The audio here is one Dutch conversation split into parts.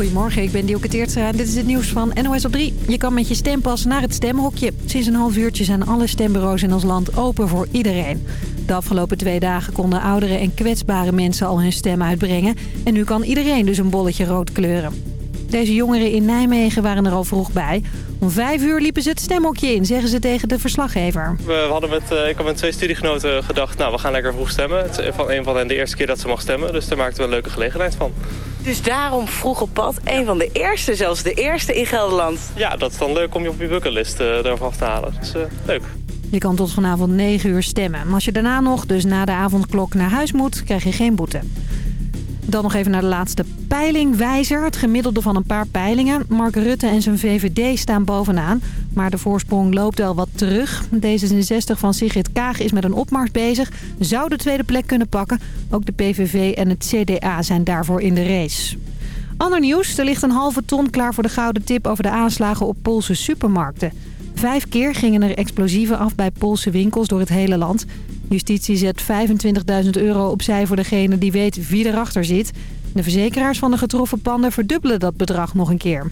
Goedemorgen, ik ben Dielke Teertstra en dit is het nieuws van NOS op 3. Je kan met je stempas naar het stemhokje. Sinds een half uurtje zijn alle stembureaus in ons land open voor iedereen. De afgelopen twee dagen konden oudere en kwetsbare mensen al hun stem uitbrengen. En nu kan iedereen dus een bolletje rood kleuren. Deze jongeren in Nijmegen waren er al vroeg bij. Om vijf uur liepen ze het stemhokje in, zeggen ze tegen de verslaggever. We hadden met, uh, ik had met twee studiegenoten gedacht, nou we gaan lekker vroeg stemmen. Het is van een van hen de eerste keer dat ze mag stemmen, dus daar maakten we een leuke gelegenheid van. Dus daarom vroeg op pad, een van de eerste, zelfs de eerste in Gelderland. Ja, dat is dan leuk om je op je bucketlist uh, ervan af te halen. Dus uh, leuk. Je kan tot vanavond 9 uur stemmen. Als je daarna nog, dus na de avondklok, naar huis moet, krijg je geen boete. Dan nog even naar de laatste peilingwijzer. Het gemiddelde van een paar peilingen. Mark Rutte en zijn VVD staan bovenaan. Maar de voorsprong loopt wel wat terug. D66 van Sigrid Kaag is met een opmars bezig. Zou de tweede plek kunnen pakken. Ook de PVV en het CDA zijn daarvoor in de race. Ander nieuws. Er ligt een halve ton klaar voor de gouden tip over de aanslagen op Poolse supermarkten. Vijf keer gingen er explosieven af bij Poolse winkels door het hele land. Justitie zet 25.000 euro opzij voor degene die weet wie erachter zit. De verzekeraars van de getroffen panden verdubbelen dat bedrag nog een keer.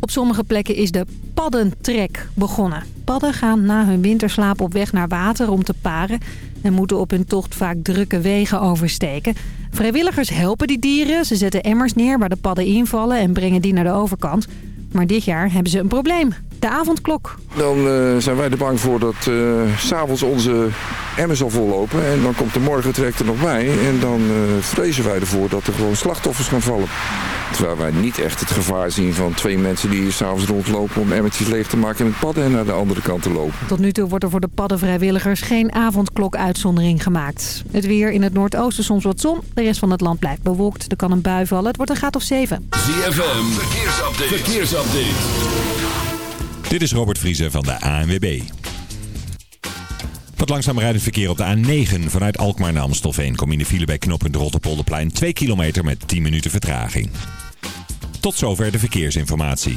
Op sommige plekken is de paddentrek begonnen. Padden gaan na hun winterslaap op weg naar water om te paren... en moeten op hun tocht vaak drukke wegen oversteken. Vrijwilligers helpen die dieren. Ze zetten emmers neer waar de padden invallen en brengen die naar de overkant. Maar dit jaar hebben ze een probleem. De avondklok. Dan uh, zijn wij er bang voor dat uh, s'avonds onze emmer zal vollopen. En dan komt de morgentrek er nog bij. En dan uh, vrezen wij ervoor dat er gewoon slachtoffers gaan vallen. Terwijl wij niet echt het gevaar zien van twee mensen die s'avonds rondlopen... om emmertjes leeg te maken en met padden en naar de andere kant te lopen. Tot nu toe wordt er voor de paddenvrijwilligers geen avondklok-uitzondering gemaakt. Het weer in het noordoosten soms wat zon. De rest van het land blijft bewolkt. Er kan een bui vallen. Het wordt een graad of 7. ZFM, verkeersupdate. verkeersupdate. Dit is Robert Vriezen van de ANWB. Wat langzaam rijdend verkeer op de A9 vanuit Alkmaar naar Amstelveen. Kom in de file bij knooppunt Rotterpolderplein 2 kilometer met 10 minuten vertraging. Tot zover de verkeersinformatie.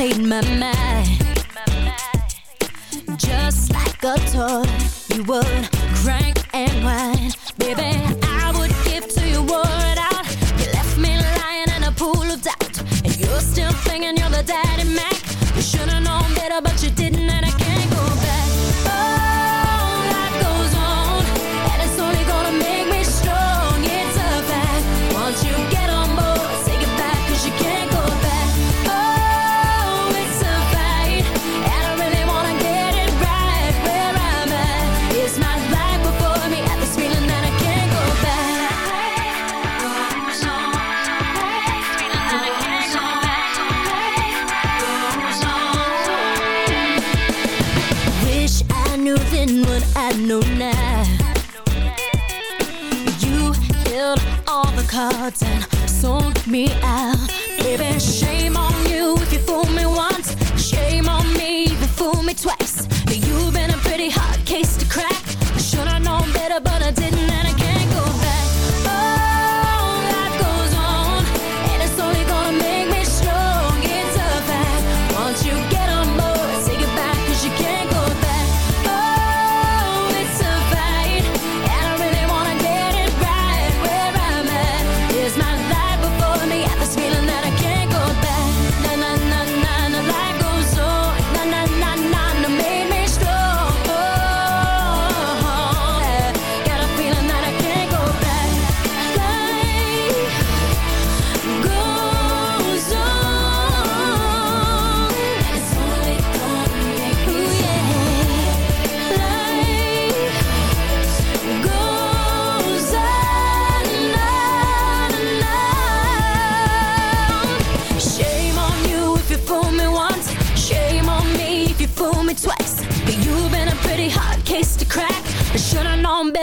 Played my mind. Just like a toy You would crank and whine. Baby, I out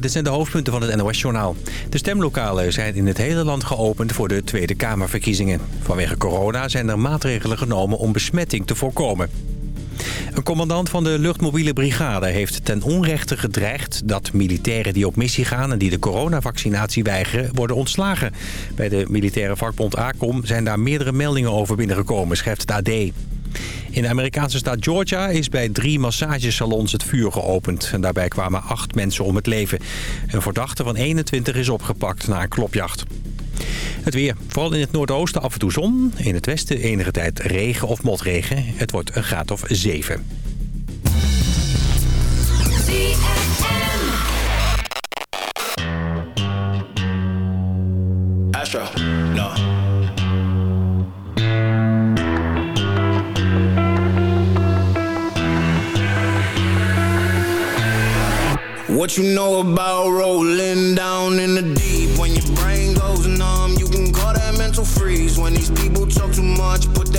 Dit zijn de hoofdpunten van het NOS-journaal. De stemlokalen zijn in het hele land geopend voor de Tweede Kamerverkiezingen. Vanwege corona zijn er maatregelen genomen om besmetting te voorkomen. Een commandant van de luchtmobiele brigade heeft ten onrechte gedreigd... dat militairen die op missie gaan en die de coronavaccinatie weigeren... worden ontslagen. Bij de militaire vakbond ACOM zijn daar meerdere meldingen over binnengekomen, schrijft het AD. In de Amerikaanse staat Georgia is bij drie massagesalons het vuur geopend. En daarbij kwamen acht mensen om het leven. Een verdachte van 21 is opgepakt na een klopjacht. Het weer. Vooral in het noordoosten af en toe zon. In het westen enige tijd regen of motregen. Het wordt een graad of 7. Astro. No. What you know about rolling down in the deep? When your brain goes numb, you can call that mental freeze. When these people talk too much, put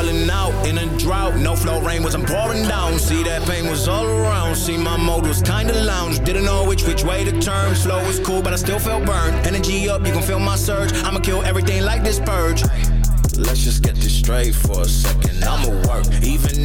Falling out in a drought. No flow rain wasn't pouring down. See that pain was all around. See my mode was kinda lounge. Didn't know which which way to turn. Slow was cool, but I still felt burned. Energy up, you can feel my surge. I'ma kill everything like this purge. Let's just get this straight for a second. I'ma work, even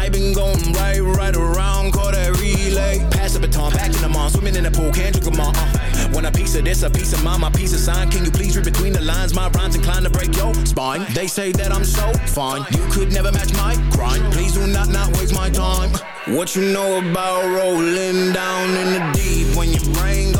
I been going right, right around, call that relay. Pass the baton, back in the mall, swimming in the pool, can't drink them all. Uh, want a piece of this, a piece of mine, my piece of sign. Can you please read between the lines? My rhymes inclined to break your spine. They say that I'm so fine, you could never match my grind. Please do not not waste my time. What you know about rolling down in the deep? When your brain goes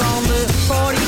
on the 45.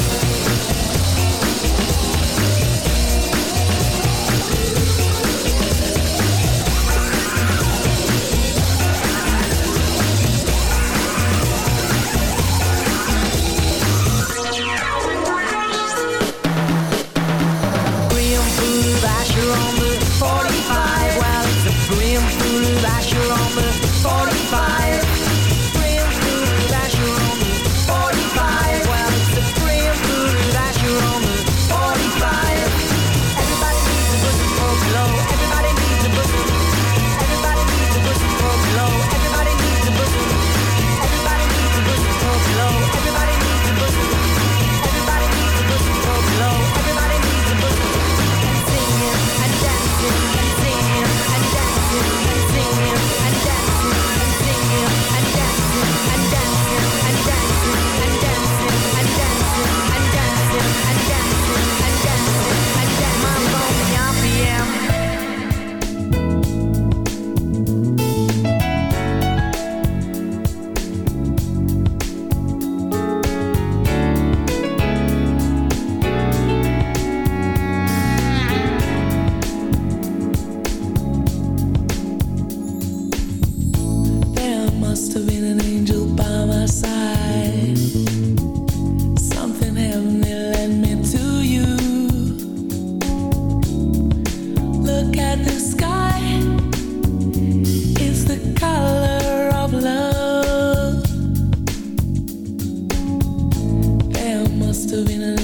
to be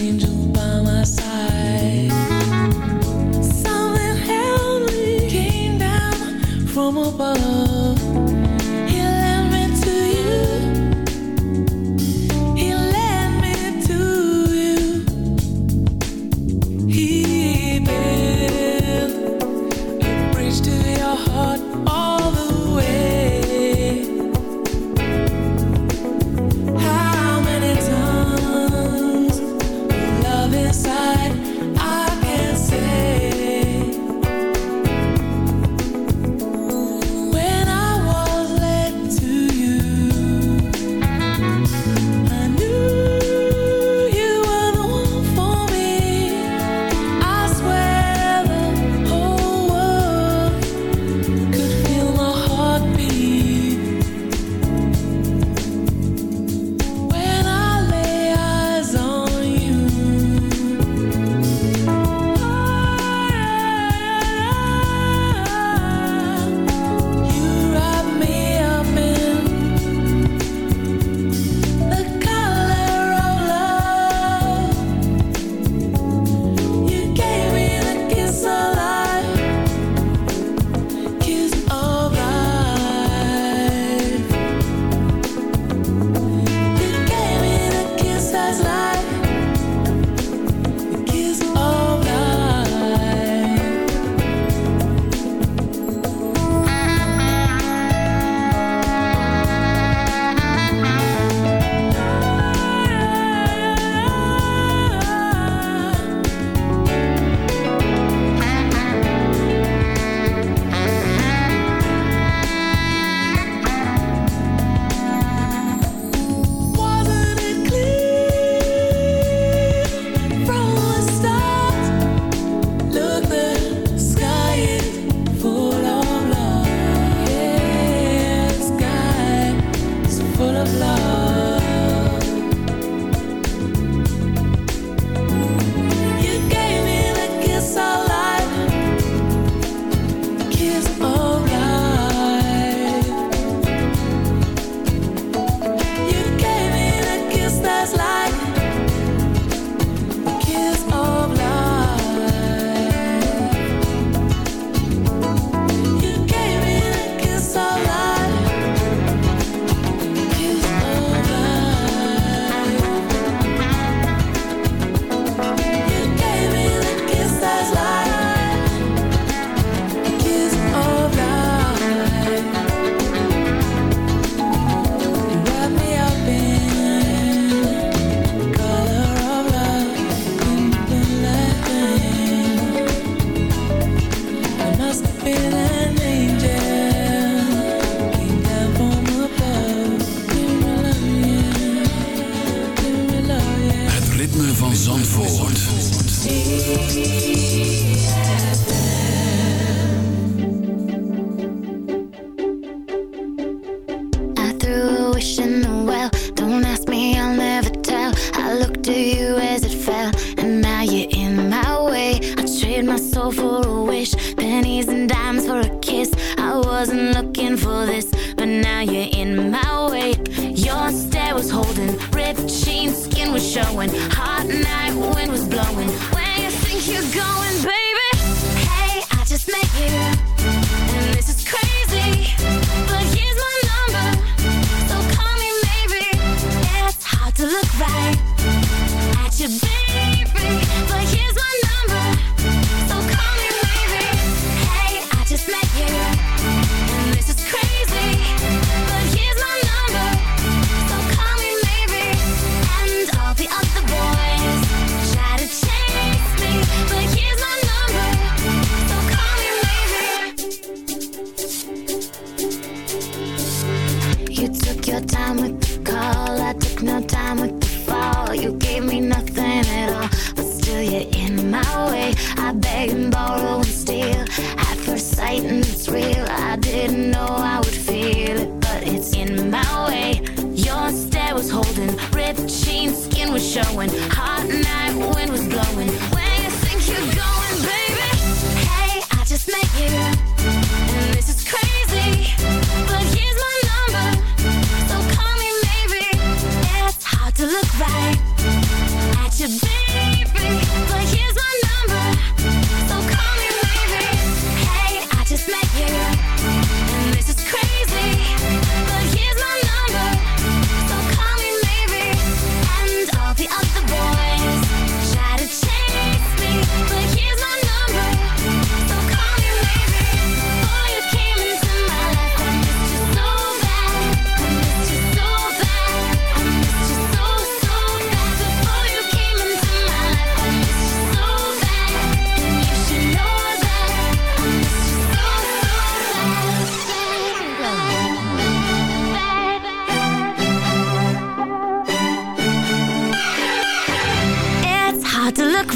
green skin was showing, hot night wind was blowing. Where you think you're going, baby?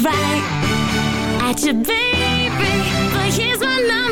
right at you, baby. But here's my number.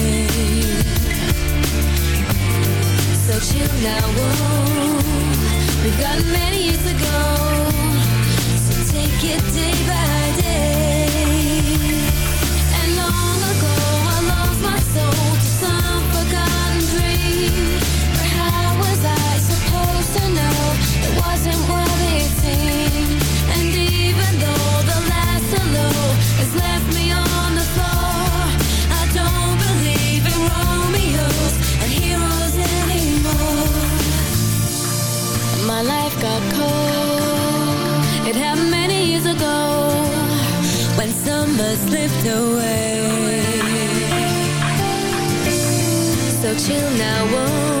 so chill now, whoa. We've got many years to go, so take it day by day. And long ago, I lost my soul to some forgotten dream. But how was I supposed to know it wasn't what it seemed? slipped away. So chill now, won't